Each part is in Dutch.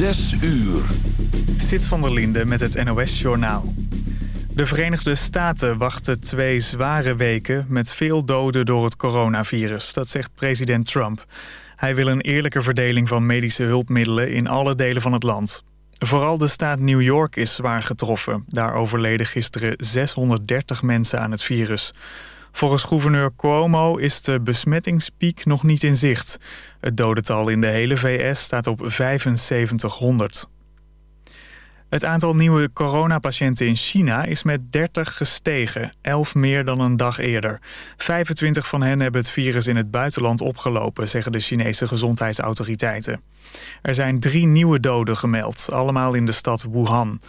Zes uur. Zit van der Linde met het NOS-journaal. De Verenigde Staten wachten twee zware weken... met veel doden door het coronavirus. Dat zegt president Trump. Hij wil een eerlijke verdeling van medische hulpmiddelen... in alle delen van het land. Vooral de staat New York is zwaar getroffen. Daar overleden gisteren 630 mensen aan het virus. Volgens gouverneur Cuomo is de besmettingspiek nog niet in zicht. Het dodental in de hele VS staat op 7500. Het aantal nieuwe coronapatiënten in China is met 30 gestegen, 11 meer dan een dag eerder. 25 van hen hebben het virus in het buitenland opgelopen, zeggen de Chinese gezondheidsautoriteiten. Er zijn drie nieuwe doden gemeld, allemaal in de stad Wuhan.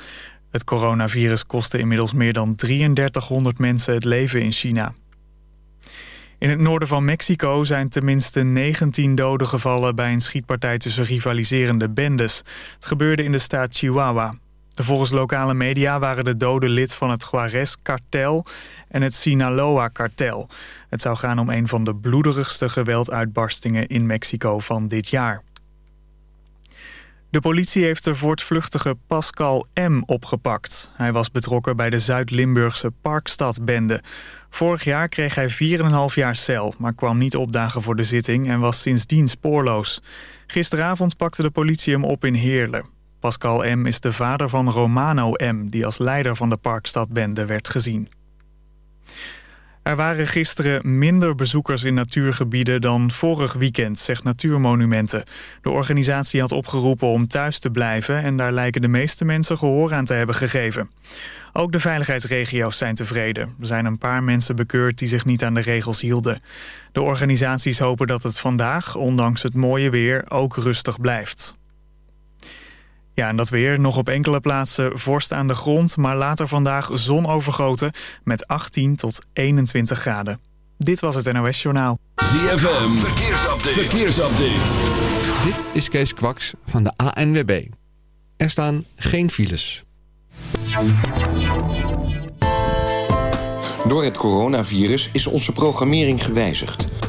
Het coronavirus kostte inmiddels meer dan 3300 mensen het leven in China. In het noorden van Mexico zijn tenminste 19 doden gevallen... bij een schietpartij tussen rivaliserende bendes. Het gebeurde in de staat Chihuahua. Volgens lokale media waren de doden lid van het Juarez-kartel en het Sinaloa-kartel. Het zou gaan om een van de bloederigste gewelduitbarstingen in Mexico van dit jaar. De politie heeft de voortvluchtige Pascal M. opgepakt. Hij was betrokken bij de Zuid-Limburgse Parkstadbende. Vorig jaar kreeg hij 4,5 jaar cel, maar kwam niet opdagen voor de zitting en was sindsdien spoorloos. Gisteravond pakte de politie hem op in Heerlen. Pascal M. is de vader van Romano M., die als leider van de Parkstadbende werd gezien. Er waren gisteren minder bezoekers in natuurgebieden dan vorig weekend, zegt Natuurmonumenten. De organisatie had opgeroepen om thuis te blijven en daar lijken de meeste mensen gehoor aan te hebben gegeven. Ook de veiligheidsregio's zijn tevreden. Er zijn een paar mensen bekeurd die zich niet aan de regels hielden. De organisaties hopen dat het vandaag, ondanks het mooie weer, ook rustig blijft. Ja, en dat weer. Nog op enkele plaatsen vorst aan de grond... maar later vandaag zon overgoten met 18 tot 21 graden. Dit was het NOS Journaal. ZFM, verkeersupdate. verkeersupdate. Dit is Kees Kwaks van de ANWB. Er staan geen files. Door het coronavirus is onze programmering gewijzigd.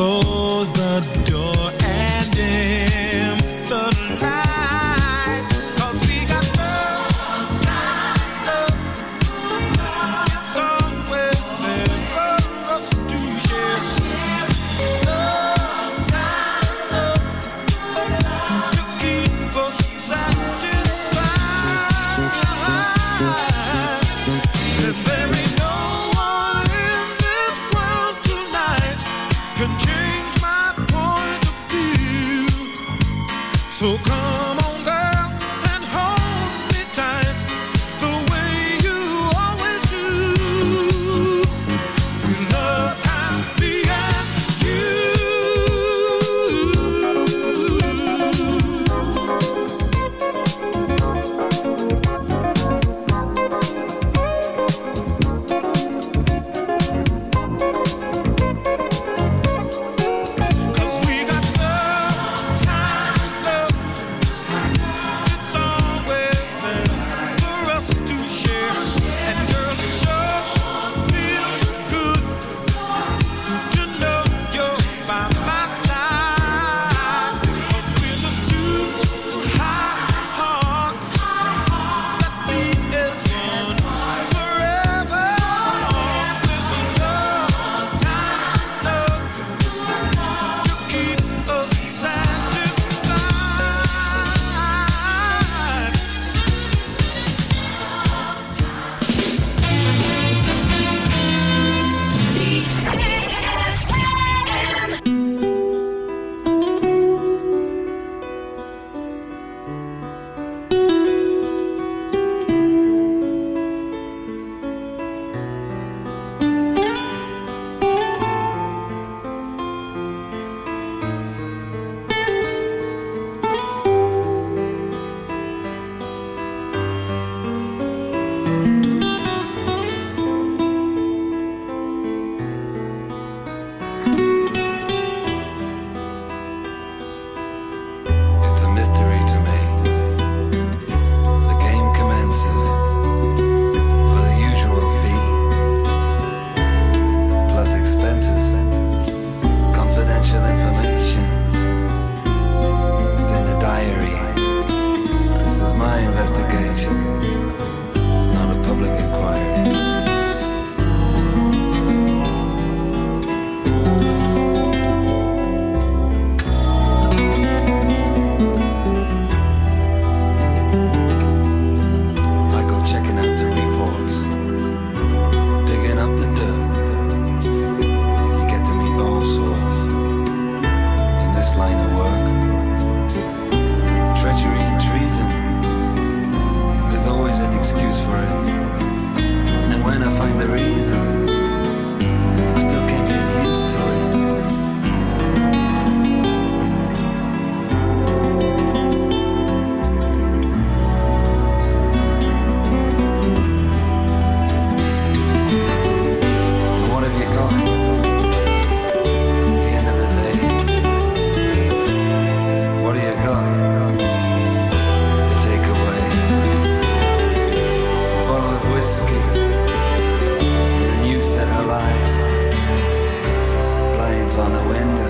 Close the door whiskey and the noose in her blinds on the window.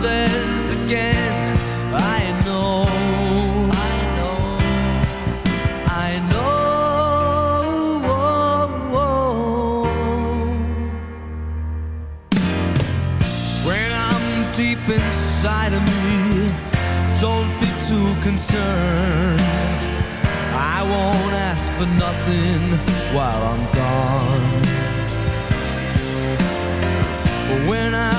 promises again. I know, I know, I know. When I'm deep inside of me, don't be too concerned. I won't ask for nothing while I'm gone. But when I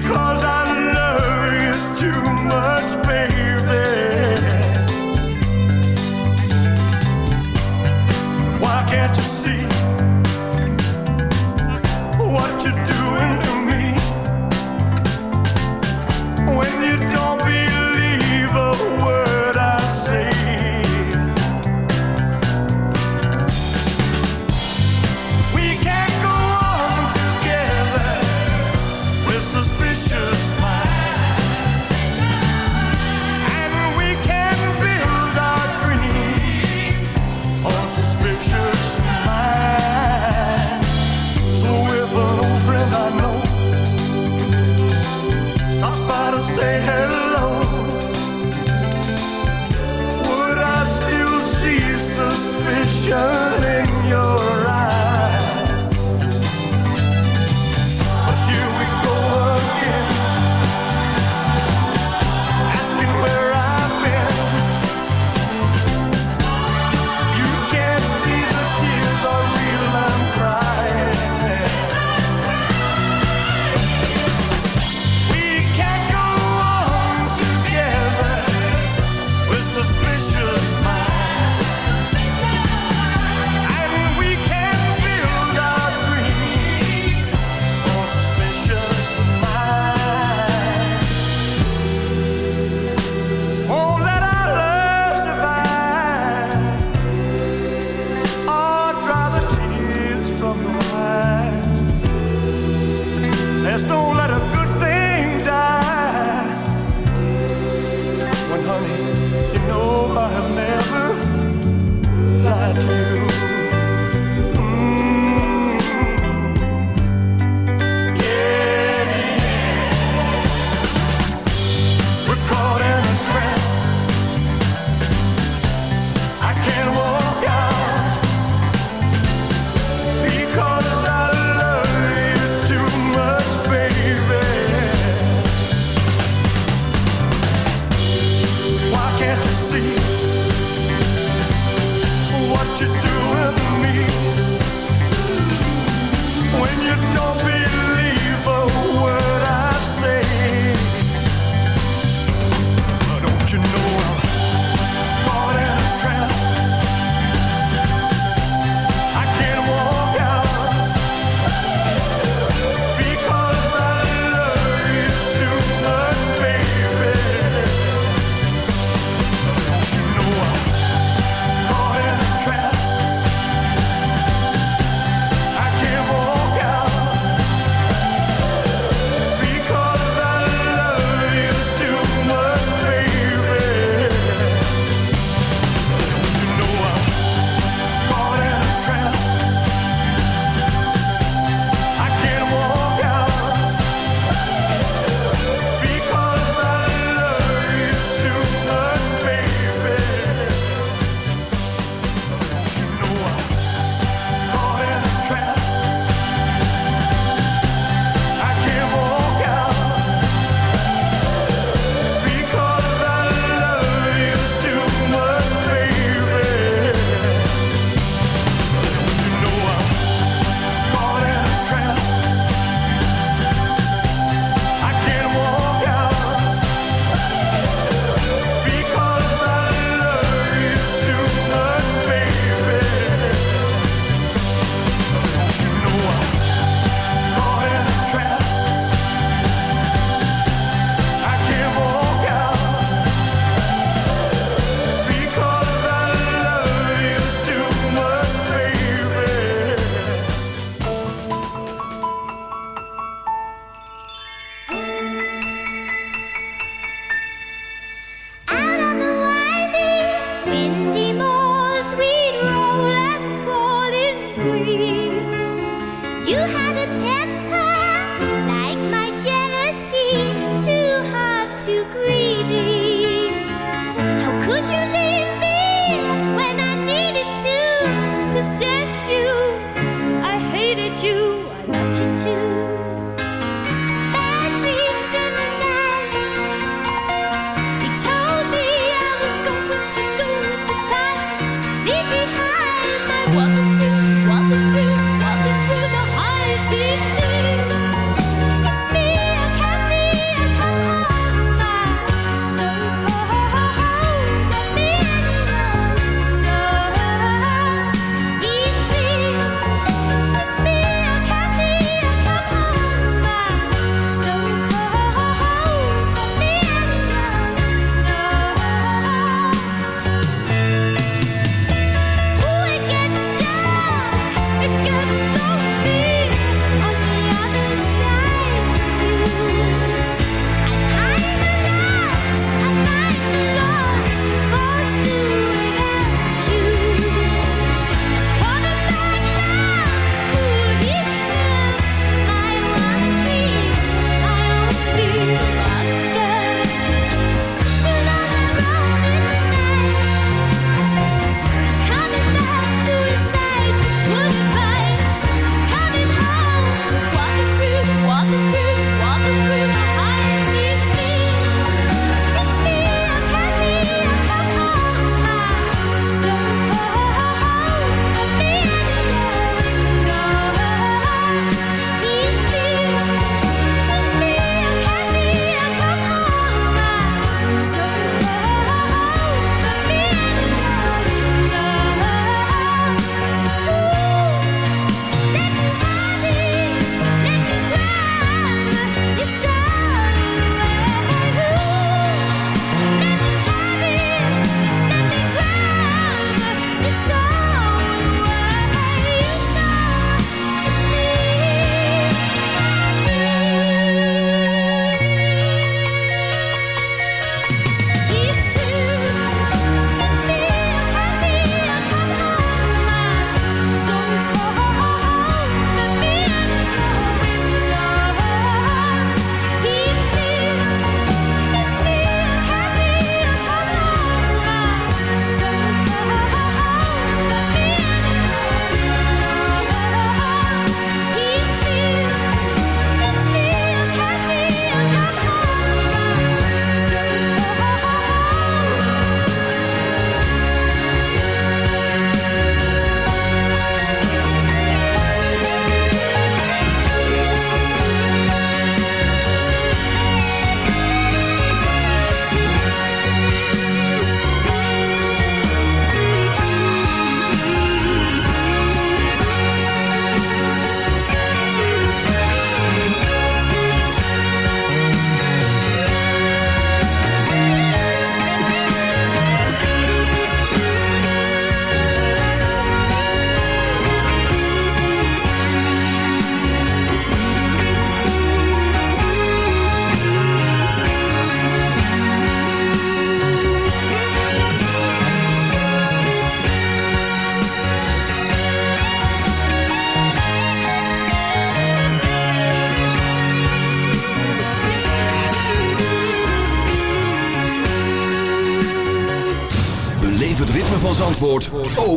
because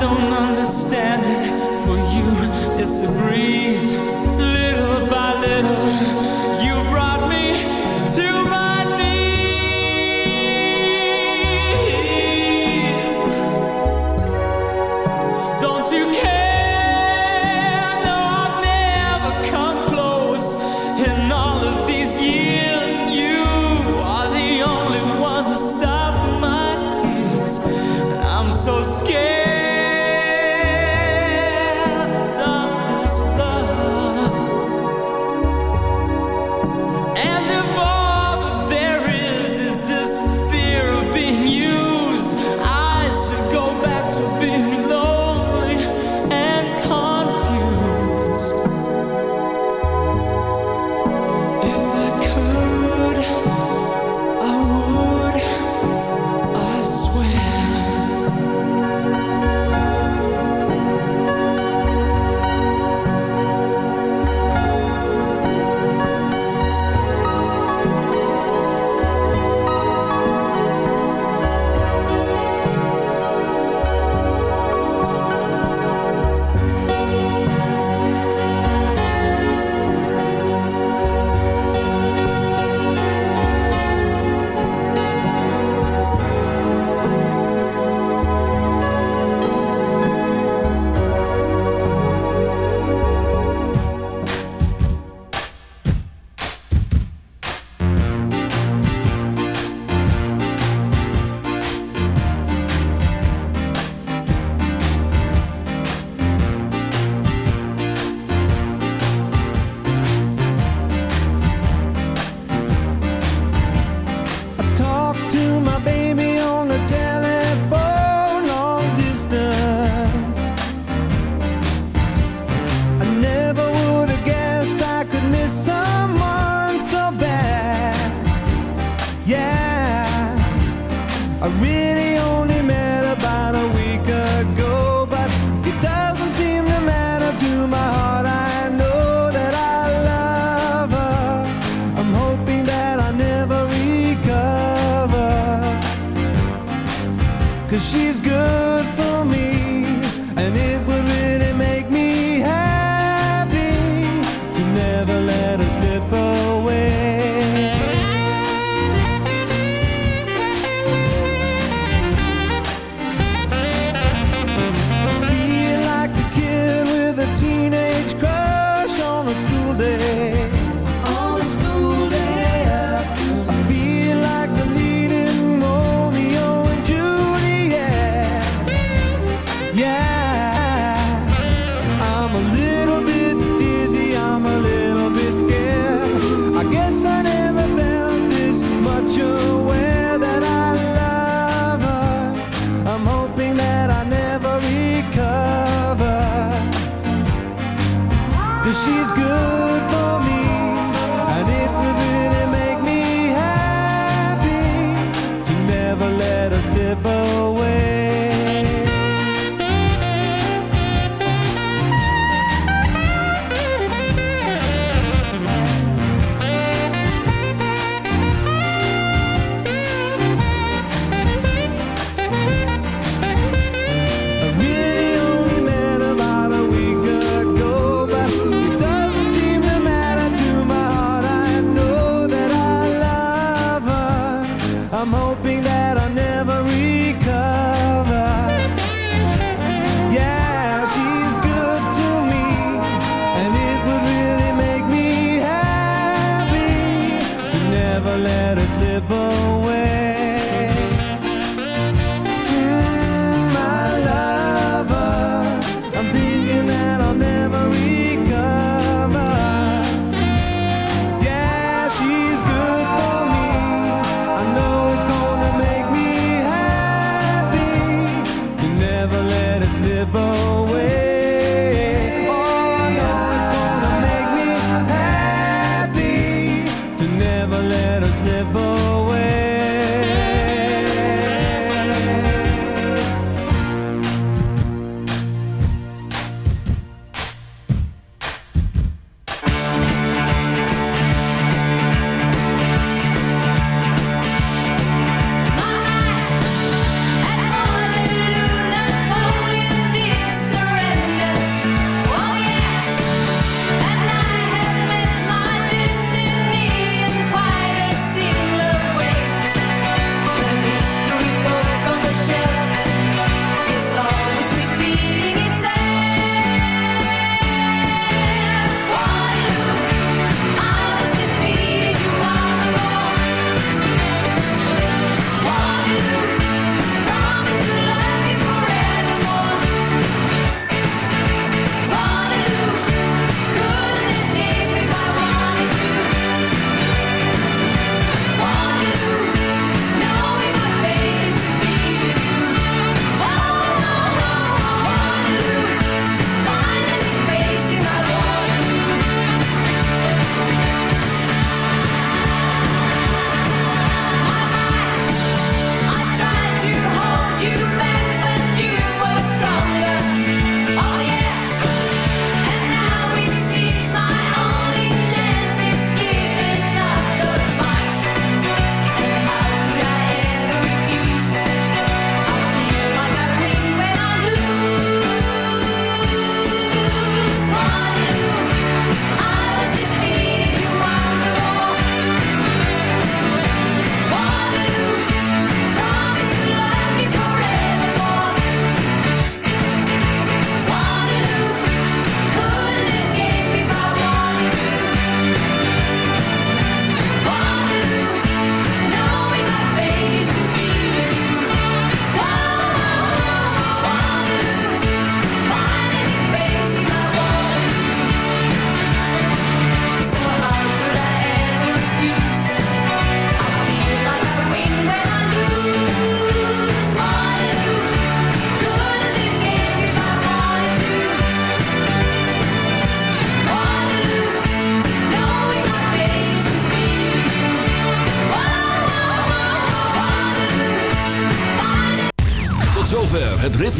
don't understand it. For you, it's a breeze, little by little.